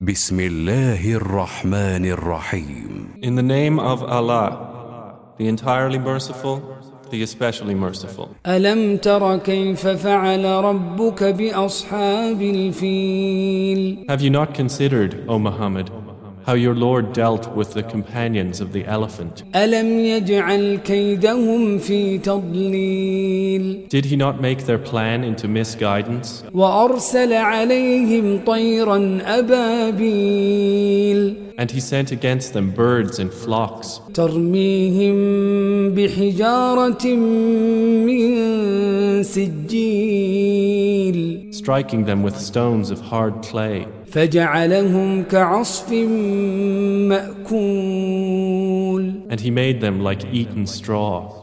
بسم الله الرحمن الرحيم In the name of Allah, the entirely merciful, the especially merciful. ألم تر كيف فعل ربك بأصحاب الفيل Have you not considered, O Muhammad, how your Lord dealt with the companions of the elephant? ألم يجعل كيدهم في تضليل Did he not make their plan into misguidance? وأرسل عليهم طيرا أبابيل And he sent against them birds in flocks, ترميهم بحجارة من سجيل striking them with stones of hard clay. And he made them like eaten straw.